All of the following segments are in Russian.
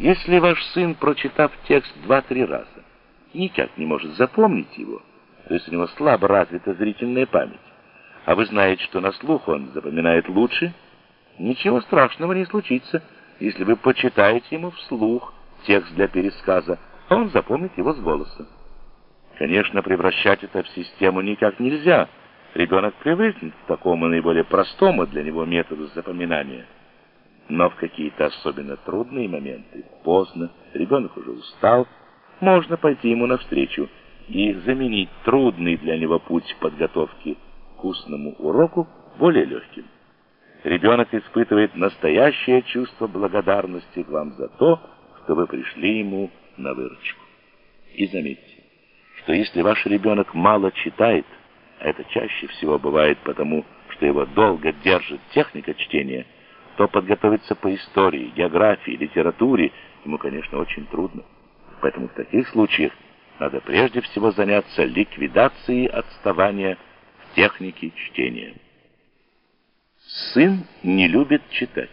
Если ваш сын, прочитав текст два-три раза, никак не может запомнить его, то есть у него слабо развита зрительная память, а вы знаете, что на слух он запоминает лучше, ничего страшного не случится, если вы почитаете ему вслух текст для пересказа, а он запомнит его с голоса. Конечно, превращать это в систему никак нельзя. Ребенок привыкнет к такому наиболее простому для него методу запоминания. Но в какие-то особенно трудные моменты, поздно, ребенок уже устал, можно пойти ему навстречу и заменить трудный для него путь подготовки к устному уроку более легким. Ребенок испытывает настоящее чувство благодарности вам за то, что вы пришли ему на выручку. И заметьте, что если ваш ребенок мало читает, а это чаще всего бывает потому, что его долго держит техника чтения, то подготовиться по истории, географии, литературе ему, конечно, очень трудно. Поэтому в таких случаях надо прежде всего заняться ликвидацией отставания в технике чтения. Сын не любит читать.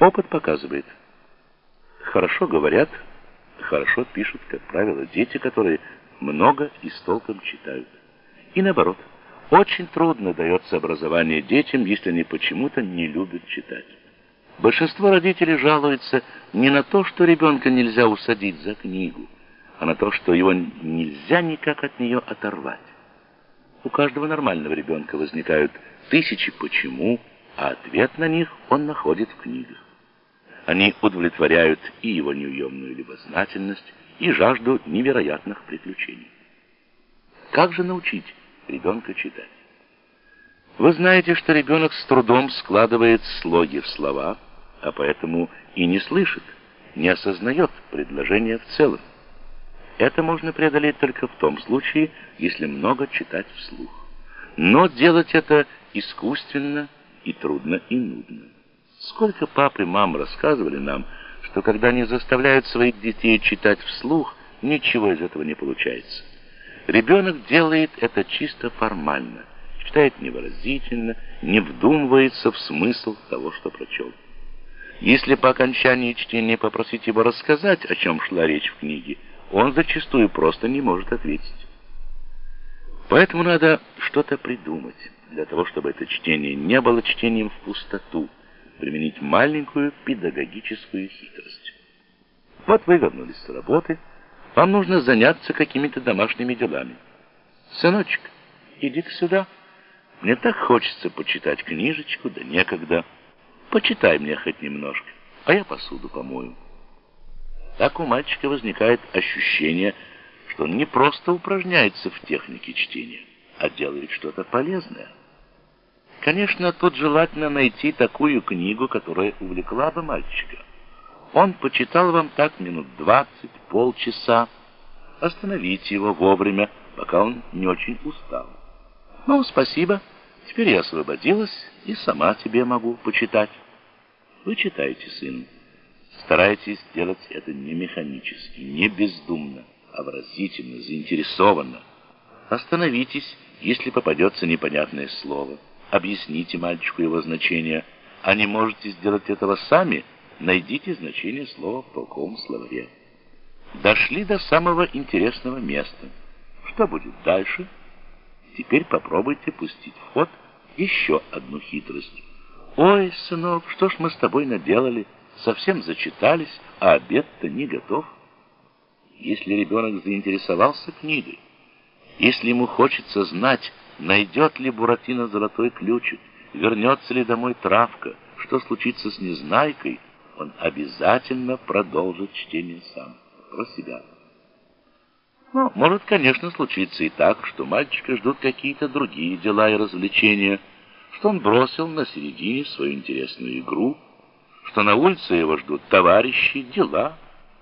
Опыт показывает. Хорошо говорят, хорошо пишут, как правило, дети, которые много и с толком читают. И наоборот, очень трудно дается образование детям, если они почему-то не любят читать. Большинство родителей жалуются не на то, что ребенка нельзя усадить за книгу, а на то, что его нельзя никак от нее оторвать. У каждого нормального ребенка возникают тысячи «почему», а ответ на них он находит в книгах. Они удовлетворяют и его неуемную любознательность, и жажду невероятных приключений. Как же научить ребенка читать? Вы знаете, что ребенок с трудом складывает слоги в слова, а поэтому и не слышит, не осознает предложения в целом. Это можно преодолеть только в том случае, если много читать вслух. Но делать это искусственно и трудно и нудно. Сколько пап и мам рассказывали нам, что когда они заставляют своих детей читать вслух, ничего из этого не получается. Ребенок делает это чисто формально, читает невыразительно, не вдумывается в смысл того, что прочел. Если по окончании чтения попросить его рассказать, о чем шла речь в книге, он зачастую просто не может ответить. Поэтому надо что-то придумать, для того, чтобы это чтение не было чтением в пустоту, применить маленькую педагогическую хитрость. Вот вы вернулись с работы, вам нужно заняться какими-то домашними делами. Сыночек, иди-ка сюда. Мне так хочется почитать книжечку, да некогда. Почитай мне хоть немножко, а я посуду помою. Так у мальчика возникает ощущение, что он не просто упражняется в технике чтения, а делает что-то полезное. Конечно, тут желательно найти такую книгу, которая увлекла бы мальчика. Он почитал вам так минут двадцать, полчаса. Остановите его вовремя, пока он не очень устал. Ну, спасибо, теперь я освободилась и сама тебе могу почитать. Вы читаете, сын. Старайтесь делать это не механически, не бездумно, а выразительно, заинтересованно. Остановитесь, если попадется непонятное слово. Объясните мальчику его значение. А не можете сделать этого сами, найдите значение слова в толковом словаре. Дошли до самого интересного места. Что будет дальше? Теперь попробуйте пустить в ход еще одну хитрость. Ой, сынок, что ж мы с тобой наделали? Совсем зачитались, а обед-то не готов. Если ребенок заинтересовался книгой, если ему хочется знать, найдет ли Буратино золотой ключик, вернется ли домой травка, что случится с Незнайкой, он обязательно продолжит чтение сам, про себя. Но может, конечно, случиться и так, что мальчика ждут какие-то другие дела и развлечения, что он бросил на середине свою интересную игру, что на улице его ждут товарищи, дела,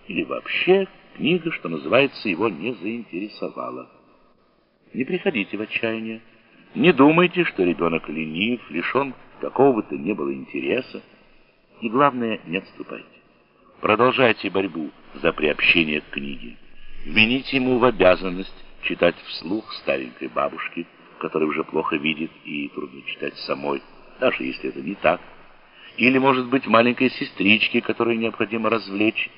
или вообще книга, что называется, его не заинтересовала. Не приходите в отчаяние. Не думайте, что ребенок ленив, лишен какого бы то ни было интереса. И главное, не отступайте. Продолжайте борьбу за приобщение к книге. Вмените ему в обязанность читать вслух старенькой бабушки, которая уже плохо видит и трудно читать самой, даже если это не так. Или, может быть, маленькой сестричке, которую необходимо развлечь.